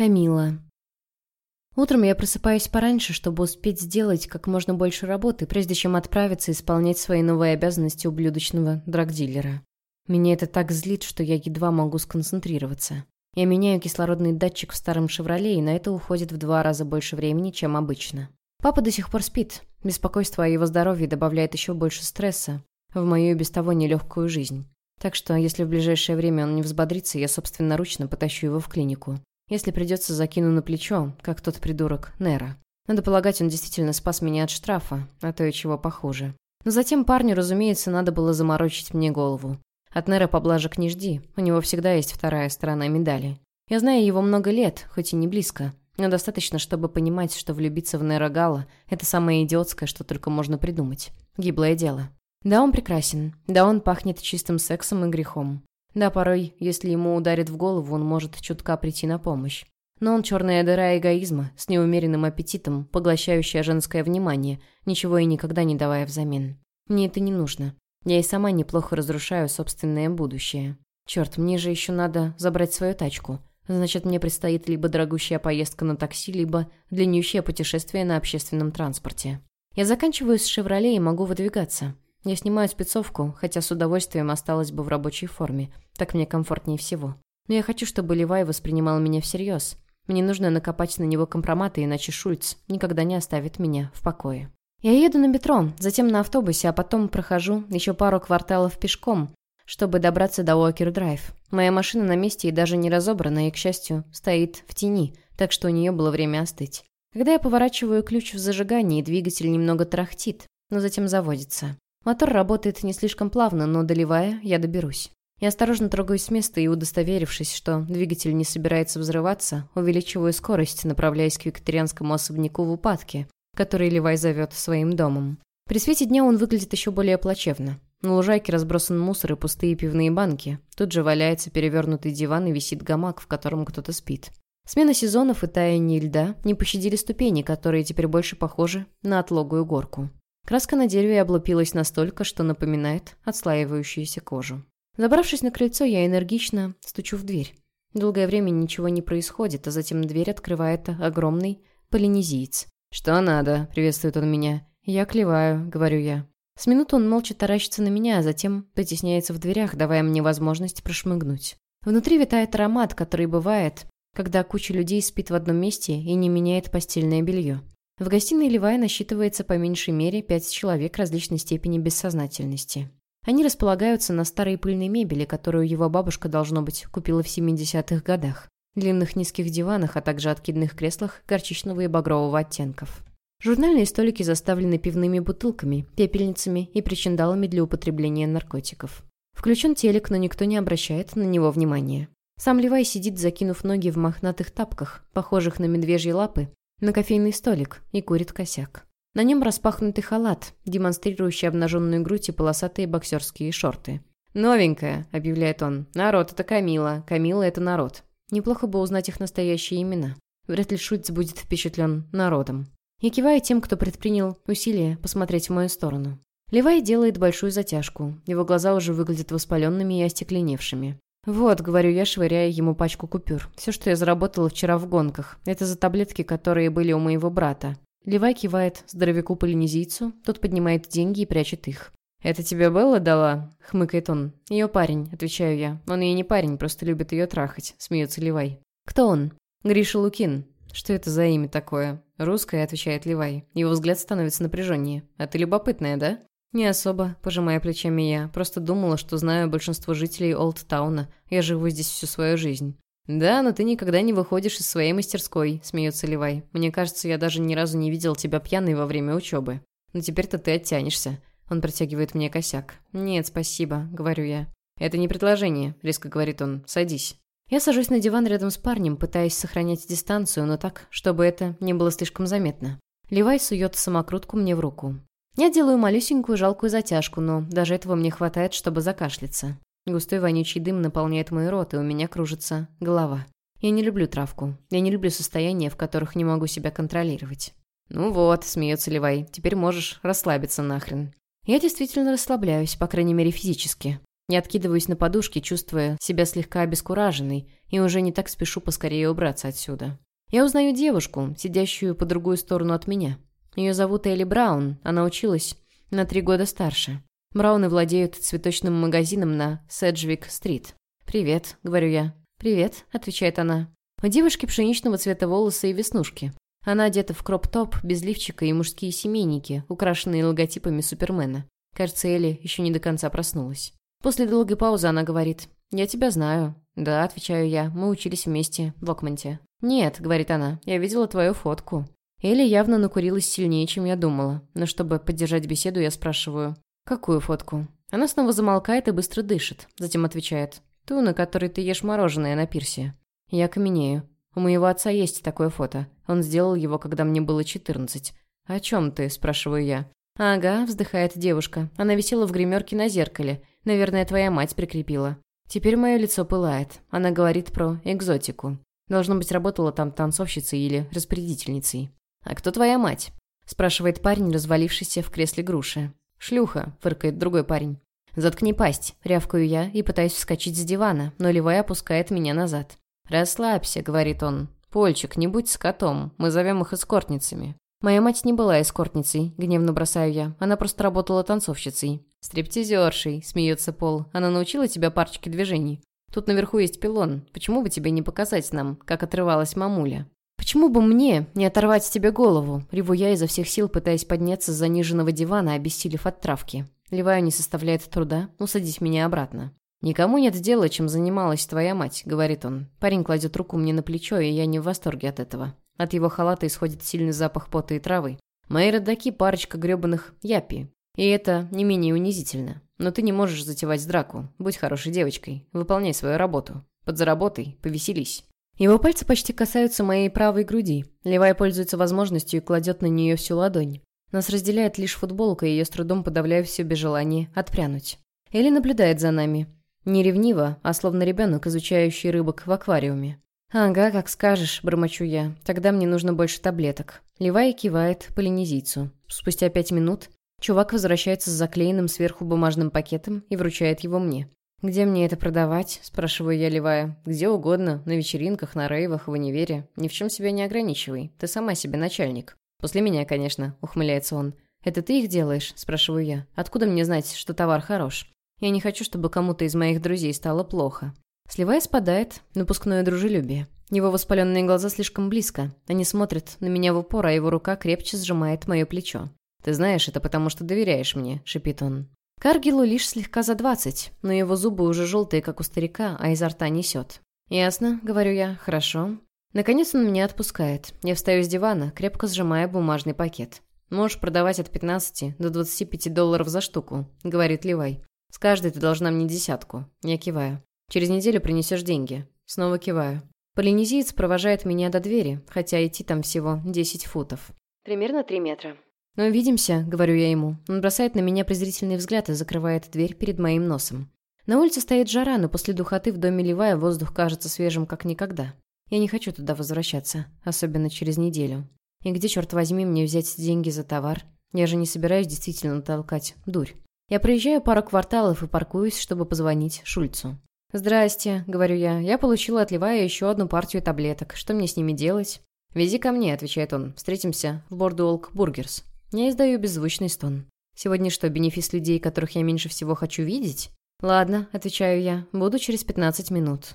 Камила. Утром я просыпаюсь пораньше, чтобы успеть сделать как можно больше работы, прежде чем отправиться исполнять свои новые обязанности ублюдочного драгдилера. Меня это так злит, что я едва могу сконцентрироваться. Я меняю кислородный датчик в старом «Шевроле», и на это уходит в два раза больше времени, чем обычно. Папа до сих пор спит. Беспокойство о его здоровье добавляет еще больше стресса в мою и без того нелегкую жизнь. Так что, если в ближайшее время он не взбодрится, я собственноручно потащу его в клинику. Если придется, закину на плечо, как тот придурок Нера. Надо полагать, он действительно спас меня от штрафа, а то и чего похуже. Но затем парню, разумеется, надо было заморочить мне голову. От Нера поблажек не жди, у него всегда есть вторая сторона медали. Я знаю его много лет, хоть и не близко, но достаточно, чтобы понимать, что влюбиться в Нера Гала – это самое идиотское, что только можно придумать. Гиблое дело. Да, он прекрасен. Да, он пахнет чистым сексом и грехом. Да, порой, если ему ударит в голову, он может чутка прийти на помощь. Но он черная дыра эгоизма, с неумеренным аппетитом, поглощающая женское внимание, ничего и никогда не давая взамен. Мне это не нужно. Я и сама неплохо разрушаю собственное будущее. Черт, мне же еще надо забрать свою тачку. Значит, мне предстоит либо дорогущая поездка на такси, либо длиннющее путешествие на общественном транспорте. Я заканчиваю с «Шевроле» и могу выдвигаться. Я снимаю спецовку, хотя с удовольствием осталась бы в рабочей форме. Так мне комфортнее всего. Но я хочу, чтобы Левай воспринимал меня всерьез. Мне нужно накопать на него компроматы, иначе Шульц никогда не оставит меня в покое. Я еду на метро, затем на автобусе, а потом прохожу еще пару кварталов пешком, чтобы добраться до Уокер-Драйв. Моя машина на месте и даже не разобрана, и, к счастью, стоит в тени, так что у нее было время остыть. Когда я поворачиваю ключ в зажигании, двигатель немного трахтит, но затем заводится. Мотор работает не слишком плавно, но доливая, я доберусь. Я осторожно трогаюсь с места и, удостоверившись, что двигатель не собирается взрываться, увеличиваю скорость, направляясь к викторианскому особняку в упадке, который Левай зовет своим домом. При свете дня он выглядит еще более плачевно. На лужайке разбросан мусор и пустые пивные банки. Тут же валяется перевернутый диван и висит гамак, в котором кто-то спит. Смена сезонов и таяние льда не пощадили ступени, которые теперь больше похожи на отлогую горку. Краска на дереве облупилась настолько, что напоминает отслаивающуюся кожу. Забравшись на крыльцо, я энергично стучу в дверь. Долгое время ничего не происходит, а затем дверь открывает огромный полинезиец. «Что надо?» – приветствует он меня. «Я клеваю», – говорю я. С минуту он молча таращится на меня, а затем потесняется в дверях, давая мне возможность прошмыгнуть. Внутри витает аромат, который бывает, когда куча людей спит в одном месте и не меняет постельное белье. В гостиной Левая насчитывается по меньшей мере пять человек различной степени бессознательности. Они располагаются на старой пыльной мебели, которую его бабушка, должно быть, купила в 70-х годах. Длинных низких диванах, а также откидных креслах горчичного и багрового оттенков. Журнальные столики заставлены пивными бутылками, пепельницами и причиндалами для употребления наркотиков. Включен телек, но никто не обращает на него внимания. Сам Левай сидит, закинув ноги в мохнатых тапках, похожих на медвежьи лапы, на кофейный столик и курит косяк. На нем распахнутый халат, демонстрирующий обнаженную грудь и полосатые боксерские шорты. «Новенькая», — объявляет он. «Народ — это Камила. Камила — это народ». Неплохо бы узнать их настоящие имена. Вряд ли Шульц будет впечатлен народом. Я киваю тем, кто предпринял усилие посмотреть в мою сторону. Левай делает большую затяжку. Его глаза уже выглядят воспаленными и остекленевшими. «Вот», — говорю я, швыряя ему пачку купюр. «Все, что я заработала вчера в гонках. Это за таблетки, которые были у моего брата». Левай кивает здоровяку-полинезийцу, тот поднимает деньги и прячет их. «Это тебе Белла дала?» — хмыкает он. «Ее парень», — отвечаю я. «Он ей не парень, просто любит ее трахать», — смеется Левай. «Кто он?» «Гриша Лукин». «Что это за имя такое?» «Русское», — отвечает Левай. Его взгляд становится напряженнее. «А ты любопытная, да?» «Не особо», – пожимая плечами я. «Просто думала, что знаю большинство жителей Олдтауна. Я живу здесь всю свою жизнь». «Да, но ты никогда не выходишь из своей мастерской», – смеется Левай. «Мне кажется, я даже ни разу не видел тебя пьяной во время учебы. Но теперь-то ты оттянешься». Он протягивает мне косяк. «Нет, спасибо», – говорю я. «Это не предложение», – резко говорит он. «Садись». Я сажусь на диван рядом с парнем, пытаясь сохранять дистанцию, но так, чтобы это не было слишком заметно. Левай сует самокрутку мне в руку. Я делаю малюсенькую жалкую затяжку, но даже этого мне хватает, чтобы закашляться. Густой вонючий дым наполняет мой рот, и у меня кружится голова. Я не люблю травку. Я не люблю состояния, в которых не могу себя контролировать. «Ну вот», — смеется Левай, — «теперь можешь расслабиться нахрен». Я действительно расслабляюсь, по крайней мере физически. Я откидываюсь на подушке, чувствуя себя слегка обескураженной, и уже не так спешу поскорее убраться отсюда. Я узнаю девушку, сидящую по другую сторону от меня. Ее зовут Элли Браун, она училась на три года старше. Брауны владеют цветочным магазином на Седжвик-стрит. «Привет», — говорю я. «Привет», — отвечает она. У девушки пшеничного цвета волосы и веснушки. Она одета в кроп-топ, без лифчика и мужские семейники, украшенные логотипами Супермена. Кажется, Элли еще не до конца проснулась. После долгой паузы она говорит. «Я тебя знаю». «Да», — отвечаю я, — «мы учились вместе в Окмонте». «Нет», — говорит она, — «я видела твою фотку». Элли явно накурилась сильнее, чем я думала. Но чтобы поддержать беседу, я спрашиваю. «Какую фотку?» Она снова замолкает и быстро дышит. Затем отвечает. Ту, на которой ты ешь мороженое на пирсе. Я каменею. У моего отца есть такое фото. Он сделал его, когда мне было 14. «О чем ты?» – спрашиваю я. «Ага», – вздыхает девушка. Она висела в гримерке на зеркале. Наверное, твоя мать прикрепила. Теперь мое лицо пылает. Она говорит про экзотику. Должно быть, работала там танцовщицей или распорядительницей. «А кто твоя мать?» – спрашивает парень, развалившийся в кресле груши. «Шлюха», – фыркает другой парень. «Заткни пасть», — рявкаю я и пытаюсь вскочить с дивана, но Левая опускает меня назад. «Расслабься», — говорит он. «Польчик, не будь скотом, мы зовем их эскортницами». «Моя мать не была эскортницей», — гневно бросаю я. Она просто работала танцовщицей. «Стриптизершей», — смеется Пол. «Она научила тебя парочке движений. Тут наверху есть пилон. Почему бы тебе не показать нам, как отрывалась мамуля?» «Почему бы мне не оторвать тебе голову?» — реву я изо всех сил, пытаясь подняться с заниженного дивана, обессилев от травки. Леваю не составляет труда усадить меня обратно. «Никому нет дела, чем занималась твоя мать», — говорит он. Парень кладет руку мне на плечо, и я не в восторге от этого. От его халата исходит сильный запах пота и травы. Мои родаки — парочка грёбаных япи. И это не менее унизительно. Но ты не можешь затевать драку. Будь хорошей девочкой. Выполняй свою работу. Подзаработай, повеселись. Его пальцы почти касаются моей правой груди. Левая пользуется возможностью и кладет на нее всю ладонь. Нас разделяет лишь футболка, и я с трудом подавляю все без желания отпрянуть. Элли наблюдает за нами. Не ревниво, а словно ребенок, изучающий рыбок в аквариуме. «Ага, как скажешь», — бормочу я. «Тогда мне нужно больше таблеток». Левая кивает полинезийцу. Спустя пять минут чувак возвращается с заклеенным сверху бумажным пакетом и вручает его мне. «Где мне это продавать?» – спрашиваю я, Левая. «Где угодно. На вечеринках, на рейвах, в универе. Ни в чем себя не ограничивай. Ты сама себе начальник». «После меня, конечно», — ухмыляется он. «Это ты их делаешь?» — спрашиваю я. «Откуда мне знать, что товар хорош? Я не хочу, чтобы кому-то из моих друзей стало плохо». Сливая спадает напускное дружелюбие. Его воспаленные глаза слишком близко. Они смотрят на меня в упор, а его рука крепче сжимает мое плечо. «Ты знаешь, это потому что доверяешь мне», — шипит он. Каргилу лишь слегка за двадцать, но его зубы уже желтые, как у старика, а изо рта несет. «Ясно», — говорю я, — «хорошо. Наконец он меня отпускает. Я встаю с дивана, крепко сжимая бумажный пакет. «Можешь продавать от 15 до 25 долларов за штуку», — говорит Левай. «С каждой ты должна мне десятку». Я киваю. «Через неделю принесешь деньги». Снова киваю. Полинезиец провожает меня до двери, хотя идти там всего 10 футов. Примерно 3 метра. «Ну, увидимся», — говорю я ему. Он бросает на меня презрительный взгляд и закрывает дверь перед моим носом. На улице стоит жара, но после духоты в доме Левая воздух кажется свежим, как никогда. Я не хочу туда возвращаться, особенно через неделю. И где, черт возьми, мне взять деньги за товар? Я же не собираюсь действительно толкать дурь. Я проезжаю пару кварталов и паркуюсь, чтобы позвонить Шульцу. «Здрасте», — говорю я. «Я получила от Левая еще одну партию таблеток. Что мне с ними делать?» «Вези ко мне», — отвечает он. «Встретимся в Boardwalk Burgers». Я издаю беззвучный стон. «Сегодня что, бенефис людей, которых я меньше всего хочу видеть?» «Ладно», — отвечаю я. «Буду через 15 минут».